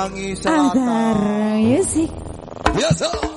Pelangi Selatan. Music. Ya Biasa.